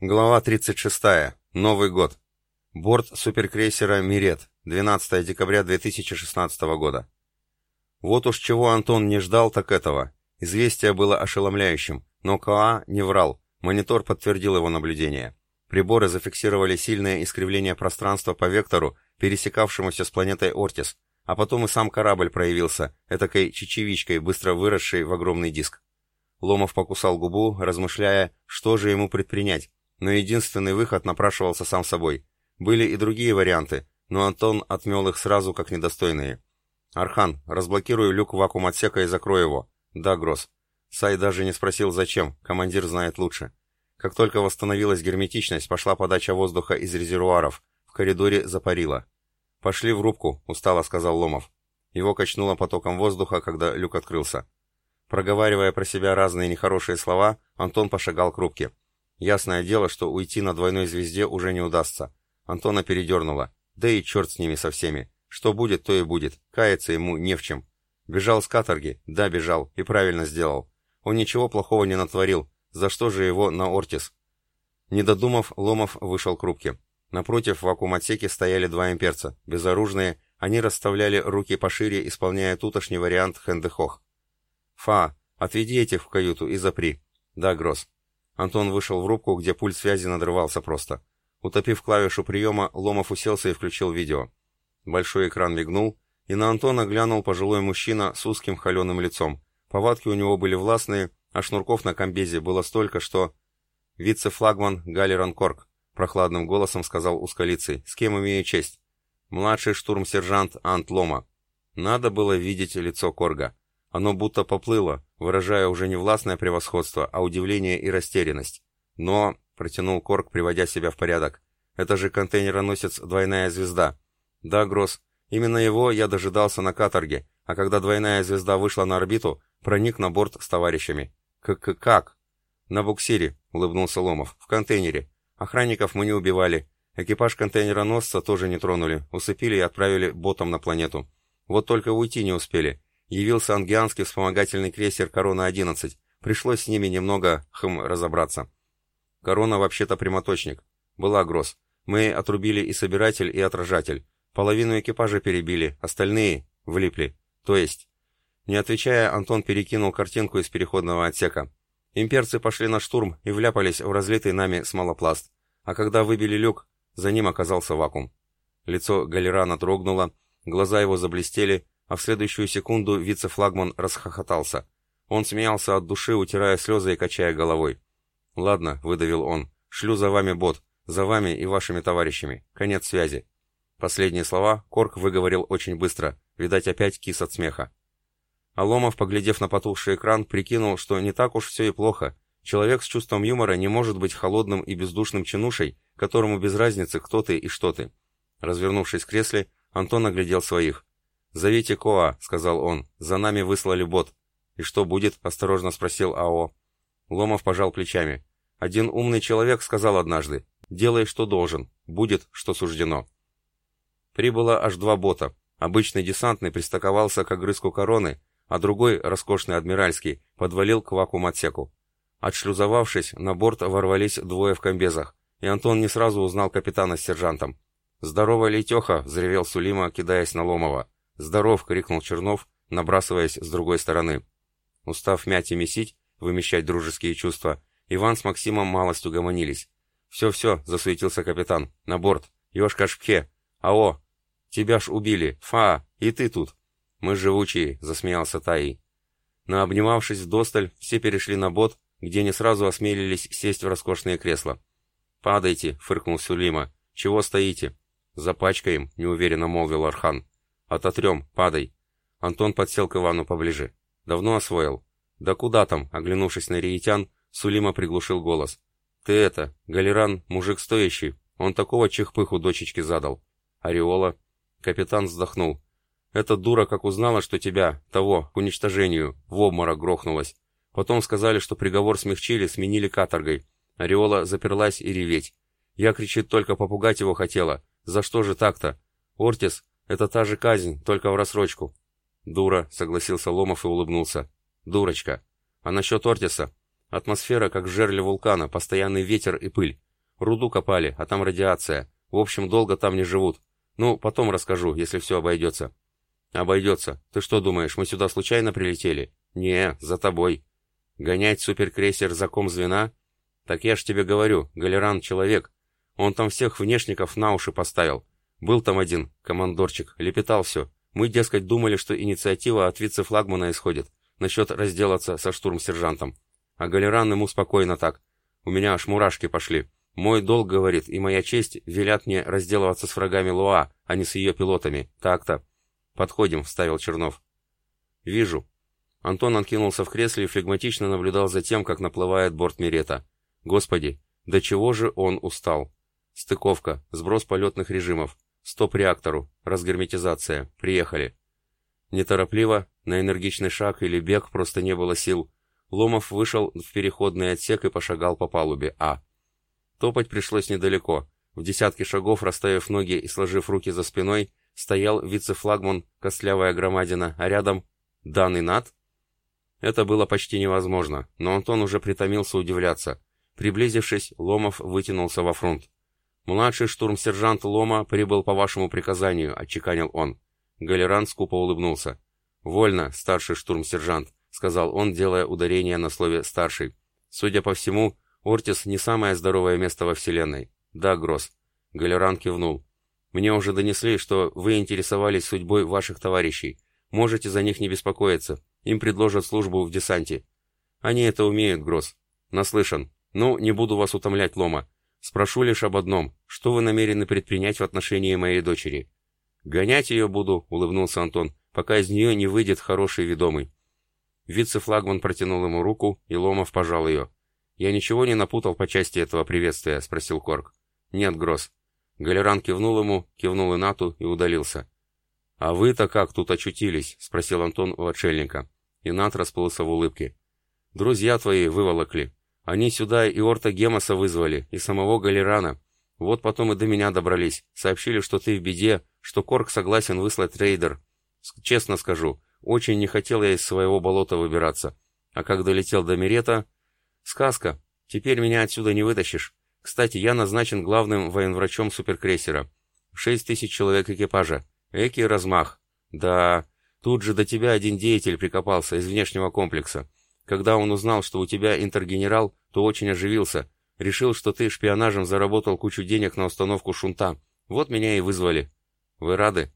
Глава 36. Новый год. Борт суперкрейсера «Мирет», 12 декабря 2016 года. Вот уж чего Антон не ждал, так этого. Известие было ошеломляющим, но КА не врал, монитор подтвердил его наблюдение. Приборы зафиксировали сильное искривление пространства по вектору, пересекавшемуся с планетой Ортис, а потом и сам корабль проявился, этакой чечевичкой, быстро выросшей в огромный диск. Ломов покусал губу, размышляя, что же ему предпринять, но единственный выход напрашивался сам собой. Были и другие варианты, но Антон отмел их сразу как недостойные. «Архан, разблокируй люк вакуум-отсека и закрой его». «Да, Гросс». Сай даже не спросил, зачем, командир знает лучше. Как только восстановилась герметичность, пошла подача воздуха из резервуаров. В коридоре запарило. «Пошли в рубку», — устало сказал Ломов. Его качнуло потоком воздуха, когда люк открылся. Проговаривая про себя разные нехорошие слова, Антон пошагал к рубке. Ясное дело, что уйти на двойной звезде уже не удастся. Антона передернуло. Да и черт с ними со всеми. Что будет, то и будет. Каяться ему не в чем. Бежал с каторги? Да, бежал. И правильно сделал. Он ничего плохого не натворил. За что же его на Ортис? Не додумав, Ломов вышел к рубке. Напротив, в вакуум-отсеке стояли два имперца. Безоружные, они расставляли руки пошире, исполняя тутошний вариант хендехох. «Фа, отведи этих в каюту и запри». «Да, Гросс». Антон вышел в рубку, где пульт связи надрывался просто. Утопив клавишу приема, Ломов уселся и включил видео. Большой экран мигнул, и на Антона глянул пожилой мужчина с узким холеным лицом. Повадки у него были властные, а шнурков на комбезе было столько, что... «Вице-флагман Галеран Корк», — прохладным голосом сказал узколицый. «С кем имею честь?» «Младший штурм-сержант Ант Лома». Надо было видеть лицо Корга. Оно будто поплыло, выражая уже не властное превосходство, а удивление и растерянность. Но, протянул Корк, приводя себя в порядок, это же контейнероносец «Двойная звезда». Да, Гросс, именно его я дожидался на каторге, а когда «Двойная звезда» вышла на орбиту, проник на борт с товарищами. «К-к-как?» «На буксире», — улыбнулся Ломов, — «в контейнере. Охранников мы не убивали. Экипаж контейнероносца тоже не тронули, усыпили и отправили ботом на планету. Вот только уйти не успели явился ангианский вспомогательный крейсер «Корона-11». Пришлось с ними немного, хм, разобраться. «Корона» вообще-то прямоточник. Была гроз. Мы отрубили и собиратель, и отражатель. Половину экипажа перебили, остальные влипли. То есть... Не отвечая, Антон перекинул картинку из переходного отсека. Имперцы пошли на штурм и вляпались в разлитый нами смолопласт. А когда выбили люк, за ним оказался вакуум. Лицо Галерана дрогнуло, глаза его заблестели, а в следующую секунду вице-флагман расхохотался. Он смеялся от души, утирая слезы и качая головой. «Ладно», — выдавил он, — «шлю за вами бот, за вами и вашими товарищами. Конец связи». Последние слова Корк выговорил очень быстро, видать, опять кис от смеха. Аломов, поглядев на потухший экран, прикинул, что не так уж все и плохо. Человек с чувством юмора не может быть холодным и бездушным чинушей, которому без разницы, кто ты и что ты. Развернувшись в кресле, Антон оглядел своих. «Зовите Коа», — сказал он. «За нами выслали бот». «И что будет?» — осторожно спросил АО. Ломов пожал плечами. «Один умный человек сказал однажды. Делай, что должен. Будет, что суждено». Прибыло аж два бота. Обычный десантный пристаковался к огрызку короны, а другой, роскошный адмиральский, подвалил к вакуум-отсеку. Отшлюзовавшись, на борт ворвались двое в комбезах, и Антон не сразу узнал капитана с сержантом. «Здорово, Летеха!» — взревел Сулима, кидаясь на Ломова. «Здоров!» — крикнул Чернов, набрасываясь с другой стороны. Устав мять и месить, вымещать дружеские чувства, Иван с Максимом малость угомонились. «Все-все!» — засуетился капитан. «На борт! Ёшка Шпхе! Ао! Тебя ж убили! Фа! И ты тут!» «Мы живучие!» — засмеялся Таи. Наобнимавшись вдосталь, все перешли на бот, где не сразу осмелились сесть в роскошные кресла. «Падайте!» — фыркнул Сулима. «Чего стоите?» «Запачкаем!» — неуверенно молвил Архан. «Ототрем, падай!» Антон подсел к Ивану поближе. «Давно освоил?» «Да куда там?» Оглянувшись на риетян, Сулима приглушил голос. «Ты это, Галеран, мужик стоящий, он такого чехпыху дочечки задал». «Ореола?» Капитан вздохнул. «Эта дура как узнала, что тебя, того, к уничтожению, в обморок грохнулась. Потом сказали, что приговор смягчили, сменили каторгой. Ореола заперлась и реветь. Я, кричит, только попугать его хотела. За что же так-то? Ортис, это та же казнь, только в рассрочку. Дура, согласился Ломов и улыбнулся. Дурочка. А насчет Ортиса? Атмосфера, как в вулкана, постоянный ветер и пыль. Руду копали, а там радиация. В общем, долго там не живут. Ну, потом расскажу, если все обойдется». «Обойдется. Ты что думаешь, мы сюда случайно прилетели?» «Не, за тобой». «Гонять суперкрейсер за ком звена?» «Так я ж тебе говорю, Галеран человек. Он там всех внешников на уши поставил. Был там один, командорчик, лепетал все. Мы, дескать, думали, что инициатива от вице-флагмана исходит, насчет разделаться со штурм-сержантом. А Галеран ему спокойно так. У меня аж мурашки пошли. Мой долг, говорит, и моя честь велят мне разделываться с врагами Луа, а не с ее пилотами. Так-то. Подходим, вставил Чернов. Вижу. Антон откинулся в кресле и флегматично наблюдал за тем, как наплывает борт Мирета. Господи, до чего же он устал. Стыковка, сброс полетных режимов. Стоп реактору, разгерметизация. Приехали. Неторопливо, на энергичный шаг или бег просто не было сил. Ломов вышел в переходный отсек и пошагал по палубе А. Топать пришлось недалеко. В десятки шагов, расставив ноги и сложив руки за спиной, стоял вице-флагман, костлявая громадина, а рядом данный над. Это было почти невозможно, но Антон уже притомился удивляться. Приблизившись, Ломов вытянулся во фронт. «Младший штурм-сержант Лома прибыл по вашему приказанию», — отчеканил он. Галеран скупо улыбнулся. «Вольно, старший штурм-сержант», — сказал он, делая ударение на слове «старший». «Судя по всему, Ортис не самое здоровое место во Вселенной». «Да, Гросс». Галеран кивнул. «Мне уже донесли, что вы интересовались судьбой ваших товарищей. Можете за них не беспокоиться. Им предложат службу в десанте». «Они это умеют, Гросс». «Наслышан. Ну, не буду вас утомлять, Лома. Спрошу лишь об одном. Что вы намерены предпринять в отношении моей дочери? Гонять ее буду, улыбнулся Антон, пока из нее не выйдет хороший ведомый. Вице-флагман протянул ему руку, и Ломов пожал ее. «Я ничего не напутал по части этого приветствия?» — спросил Корк. «Нет, Гросс». Галеран кивнул ему, кивнул и Нату и удалился. «А вы-то как тут очутились?» — спросил Антон у отшельника. И Нат расплылся в улыбке. «Друзья твои выволокли. Они сюда и Орта Гемоса вызвали, и самого Галерана. Вот потом и до меня добрались. Сообщили, что ты в беде, что Корк согласен выслать рейдер. Честно скажу, очень не хотел я из своего болота выбираться. А как долетел до Мирета... Сказка. Теперь меня отсюда не вытащишь. Кстати, я назначен главным военврачом суперкрейсера. Шесть тысяч человек экипажа. Экий размах. Да, тут же до тебя один деятель прикопался из внешнего комплекса. Когда он узнал, что у тебя интергенерал, то очень оживился. Решил, что ты шпионажем заработал кучу денег на установку шунта. Вот меня и вызвали. Вы рады?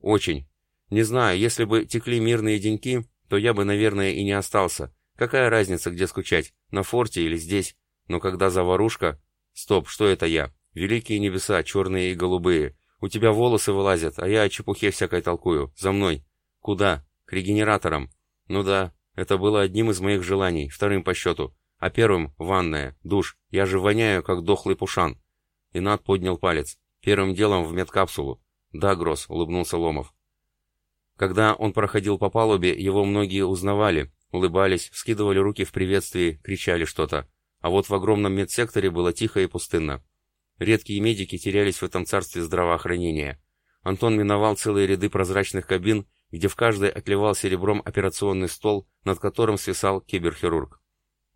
Очень. Не знаю, если бы текли мирные деньки, то я бы, наверное, и не остался. Какая разница, где скучать, на форте или здесь? Но когда заварушка... Стоп, что это я? Великие небеса, черные и голубые. У тебя волосы вылазят, а я о чепухе всякой толкую. За мной. Куда? К регенераторам. Ну да, это было одним из моих желаний, вторым по счету. А первым — ванная, душ. Я же воняю, как дохлый пушан. Инат поднял палец. Первым делом в медкапсулу. Да, Гросс, улыбнулся Ломов. Когда он проходил по палубе, его многие узнавали, улыбались, вскидывали руки в приветствии, кричали что-то. А вот в огромном медсекторе было тихо и пустынно. Редкие медики терялись в этом царстве здравоохранения. Антон миновал целые ряды прозрачных кабин где в каждой отливал серебром операционный стол, над которым свисал киберхирург.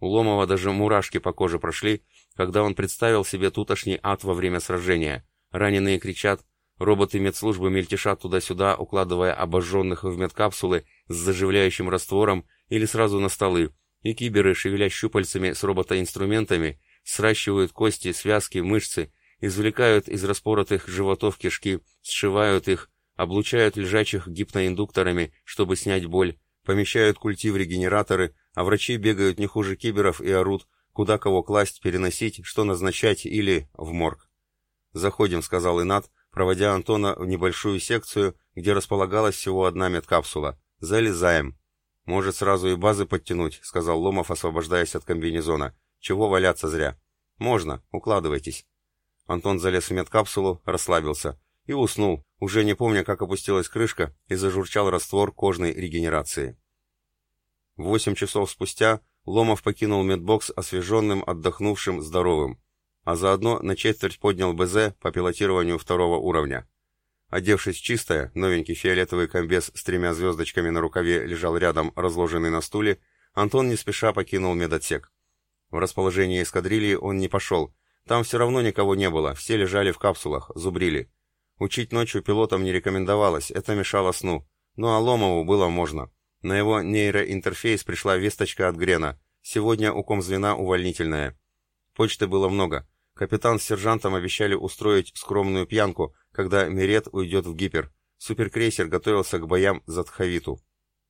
У Ломова даже мурашки по коже прошли, когда он представил себе тутошний ад во время сражения. Раненые кричат, роботы медслужбы мельтешат туда-сюда, укладывая обожженных в медкапсулы с заживляющим раствором или сразу на столы, и киберы, шевеля щупальцами с роботоинструментами, сращивают кости, связки, мышцы, извлекают из распоротых животов кишки, сшивают их, облучают лежачих гипноиндукторами, чтобы снять боль, помещают культи в регенераторы, а врачи бегают не хуже киберов и орут, куда кого класть, переносить, что назначать или в морг. «Заходим», — сказал Инат, проводя Антона в небольшую секцию, где располагалась всего одна медкапсула. «Залезаем». «Может, сразу и базы подтянуть», — сказал Ломов, освобождаясь от комбинезона. «Чего валяться зря?» «Можно, укладывайтесь». Антон залез в медкапсулу, расслабился и уснул, уже не помня, как опустилась крышка и зажурчал раствор кожной регенерации. Восемь часов спустя Ломов покинул медбокс освеженным, отдохнувшим, здоровым, а заодно на четверть поднял БЗ по пилотированию второго уровня. Одевшись чистое, новенький фиолетовый комбез с тремя звездочками на рукаве лежал рядом, разложенный на стуле, Антон не спеша покинул медотсек. В расположение эскадрильи он не пошел, Там все равно никого не было, все лежали в капсулах, зубрили. Учить ночью пилотам не рекомендовалось, это мешало сну. Ну а Ломову было можно. На его нейроинтерфейс пришла весточка от Грена. Сегодня у комзвена увольнительная. Почты было много. Капитан с сержантом обещали устроить скромную пьянку, когда Мирет уйдет в гипер. Суперкрейсер готовился к боям за Тхавиту.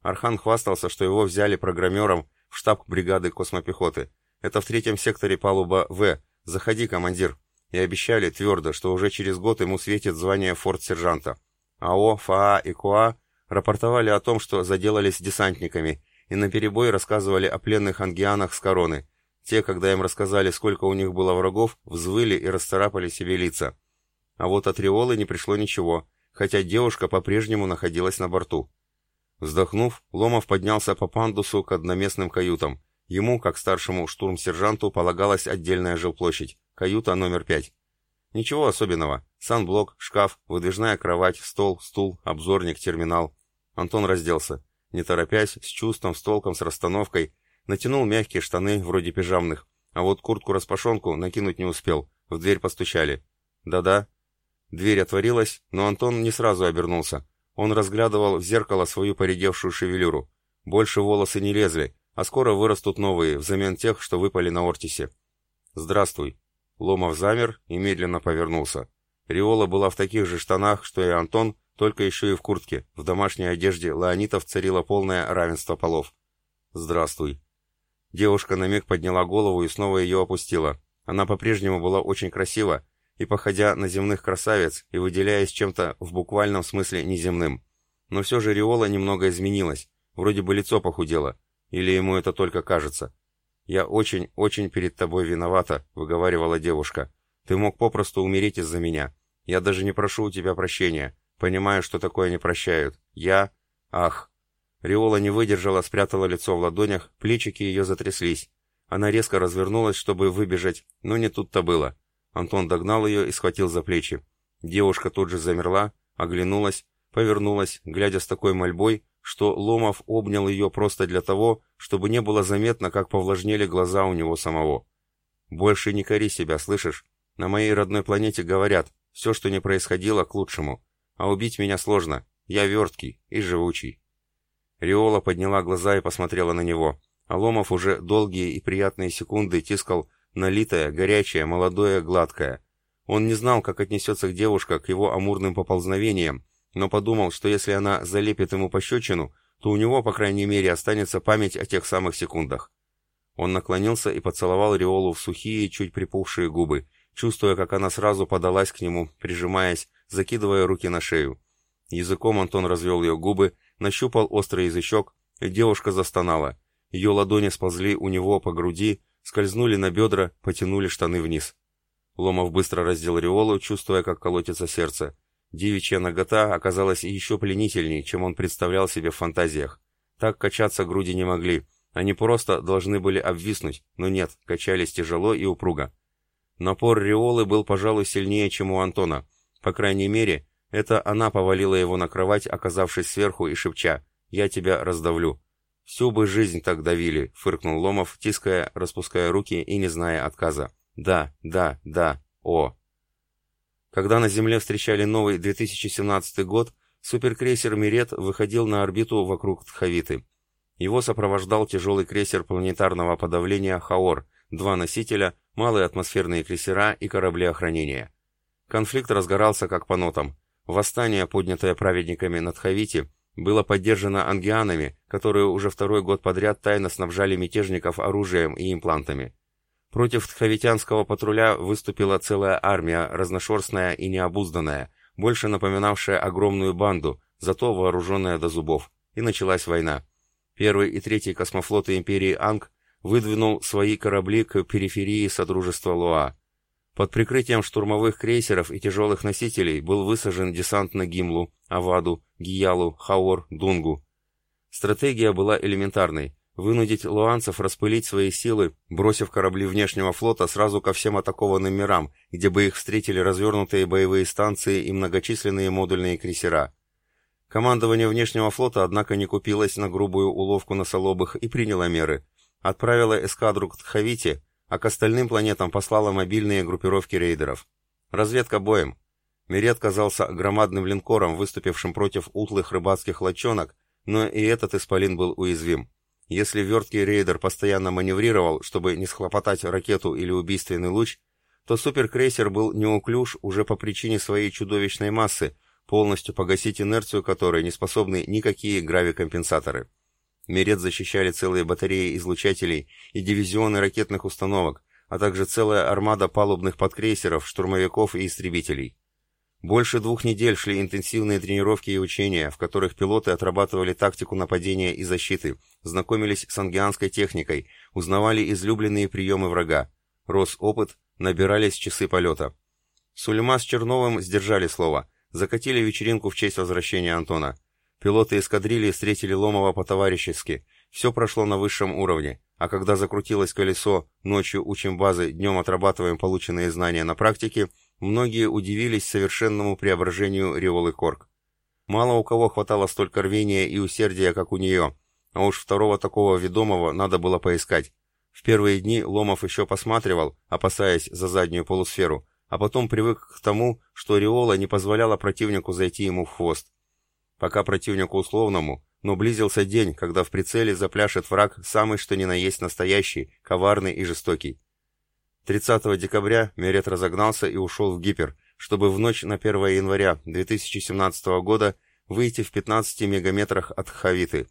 Архан хвастался, что его взяли программером в штаб бригады космопехоты. Это в третьем секторе палуба В. Заходи, командир. И обещали твердо, что уже через год ему светит звание форт-сержанта. АО, ФАА и КОА рапортовали о том, что заделались десантниками, и наперебой рассказывали о пленных ангианах с короны. Те, когда им рассказали, сколько у них было врагов, взвыли и расцарапали себе лица. А вот от Риолы не пришло ничего, хотя девушка по-прежнему находилась на борту. Вздохнув, Ломов поднялся по пандусу к одноместным каютам. Ему, как старшему штурм-сержанту, полагалась отдельная жилплощадь, каюта номер пять. Ничего особенного. Санблок, шкаф, выдвижная кровать, стол, стул, обзорник, терминал. Антон разделся. Не торопясь, с чувством, с толком, с расстановкой, натянул мягкие штаны, вроде пижамных, а вот куртку-распашонку накинуть не успел. В дверь постучали. «Да-да». Дверь отворилась, но Антон не сразу обернулся. Он разглядывал в зеркало свою поредевшую шевелюру. Больше волосы не лезли, а скоро вырастут новые, взамен тех, что выпали на Ортисе. «Здравствуй». Ломов замер и медленно повернулся. Риола была в таких же штанах, что и Антон, только еще и в куртке. В домашней одежде леонитов царило полное равенство полов. «Здравствуй». Девушка на миг подняла голову и снова ее опустила. Она по-прежнему была очень красива, и походя на земных красавиц, и выделяясь чем-то в буквальном смысле неземным. Но все же Риола немного изменилась, вроде бы лицо похудело, или ему это только кажется. «Я очень-очень перед тобой виновата», — выговаривала девушка. «Ты мог попросту умереть из-за меня. Я даже не прошу у тебя прощения. Понимаю, что такое не прощают. Я... Ах!» Риола не выдержала, спрятала лицо в ладонях, плечики ее затряслись. Она резко развернулась, чтобы выбежать, но не тут-то было. Антон догнал ее и схватил за плечи. Девушка тут же замерла, оглянулась, повернулась, глядя с такой мольбой, что Ломов обнял ее просто для того, чтобы не было заметно, как повлажнели глаза у него самого. «Больше не кори себя, слышишь? На моей родной планете говорят, все, что не происходило, к лучшему. А убить меня сложно. Я верткий и живучий. Риола подняла глаза и посмотрела на него. А Ломов уже долгие и приятные секунды тискал налитое, горячее, молодое, гладкое. Он не знал, как отнесется к девушке к его амурным поползновениям, но подумал, что если она залепит ему пощечину, то у него, по крайней мере, останется память о тех самых секундах. Он наклонился и поцеловал Риолу в сухие, чуть припухшие губы, чувствуя, как она сразу подалась к нему, прижимаясь, закидывая руки на шею. Языком Антон развел ее губы, нащупал острый язычок, и девушка застонала. Ее ладони сползли у него по груди, скользнули на бедра, потянули штаны вниз. Ломов быстро раздел Риолу, чувствуя, как колотится сердце. Девичья нагота оказалась еще пленительней, чем он представлял себе в фантазиях. Так качаться груди не могли. Они просто должны были обвиснуть, но нет, качались тяжело и упруго. Напор Риолы был, пожалуй, сильнее, чем у Антона. По крайней мере, это она повалила его на кровать, оказавшись сверху и шепча «Я тебя раздавлю». «Всю бы жизнь так давили», — фыркнул Ломов, тиская, распуская руки и не зная отказа. «Да, да, да, о». Когда на Земле встречали новый 2017 год, суперкрейсер «Мирет» выходил на орбиту вокруг Тхавиты. Его сопровождал тяжелый крейсер планетарного подавления «Хаор», два носителя, малые атмосферные крейсера и корабли охранения. Конфликт разгорался как по нотам. Восстание, поднятое праведниками над Хавити, было поддержано ангианами, которые уже второй год подряд тайно снабжали мятежников оружием и имплантами. Против тхавитянского патруля выступила целая армия, разношерстная и необузданная, больше напоминавшая огромную банду, зато вооруженная до зубов. И началась война. Первый и третий космофлоты империи Анг выдвинул свои корабли к периферии Содружества Луа. Под прикрытием штурмовых крейсеров и тяжелых носителей был высажен десант на Гимлу, Аваду, Гиялу, Хаор, Дунгу. Стратегия была элементарной – вынудить луанцев распылить свои силы, бросив корабли внешнего флота сразу ко всем атакованным мирам, где бы их встретили развернутые боевые станции и многочисленные модульные крейсера. Командование внешнего флота, однако, не купилось на грубую уловку носолобых и приняло меры. Отправило эскадру к Тхавите, а к остальным планетам послала мобильные группировки рейдеров. Разведка боем. Мерет казался громадным линкором, выступившим против утлых рыбацких лодчонок, но и этот исполин был уязвим. Если верткий рейдер постоянно маневрировал, чтобы не схлопотать ракету или убийственный луч, то суперкрейсер был неуклюж уже по причине своей чудовищной массы, полностью погасить инерцию которой не способны никакие гравикомпенсаторы. Мерет защищали целые батареи излучателей и дивизионы ракетных установок, а также целая армада палубных подкрейсеров, штурмовиков и истребителей. Больше двух недель шли интенсивные тренировки и учения, в которых пилоты отрабатывали тактику нападения и защиты, знакомились с ангианской техникой, узнавали излюбленные приемы врага, рос опыт, набирались часы полета. Сульма с Черновым сдержали слово, закатили вечеринку в честь возвращения Антона. Пилоты эскадрильи встретили Ломова по-товарищески, все прошло на высшем уровне, а когда закрутилось колесо, ночью учим базы, днем отрабатываем полученные знания на практике, многие удивились совершенному преображению Револы Корк. Мало у кого хватало столько рвения и усердия, как у нее, а уж второго такого ведомого надо было поискать. В первые дни Ломов еще посматривал, опасаясь за заднюю полусферу, а потом привык к тому, что Риола не позволяла противнику зайти ему в хвост. Пока противнику условному, но близился день, когда в прицеле запляшет враг самый что ни на есть настоящий, коварный и жестокий. 30 декабря Мерет разогнался и ушел в гипер, чтобы в ночь на 1 января 2017 года выйти в 15 мегаметрах от Хавиты.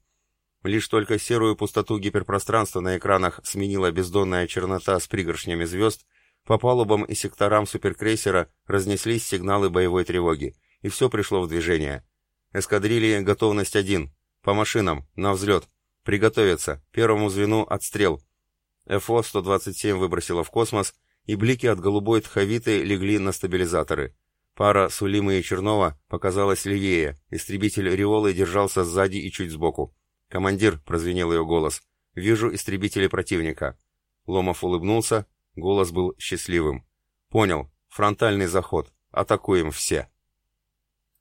Лишь только серую пустоту гиперпространства на экранах сменила бездонная чернота с пригоршнями звезд, по палубам и секторам суперкрейсера разнеслись сигналы боевой тревоги, и все пришло в движение. Эскадрильи готовность один. По машинам, на взлет. Приготовиться. Первому звену отстрел. ФО-127 выбросила в космос, и блики от голубой тховиты легли на стабилизаторы. Пара Сулимы и Чернова показалась левее, истребитель Риолы держался сзади и чуть сбоку. «Командир», — прозвенел ее голос, — «вижу истребители противника». Ломов улыбнулся, голос был счастливым. «Понял. Фронтальный заход. Атакуем все».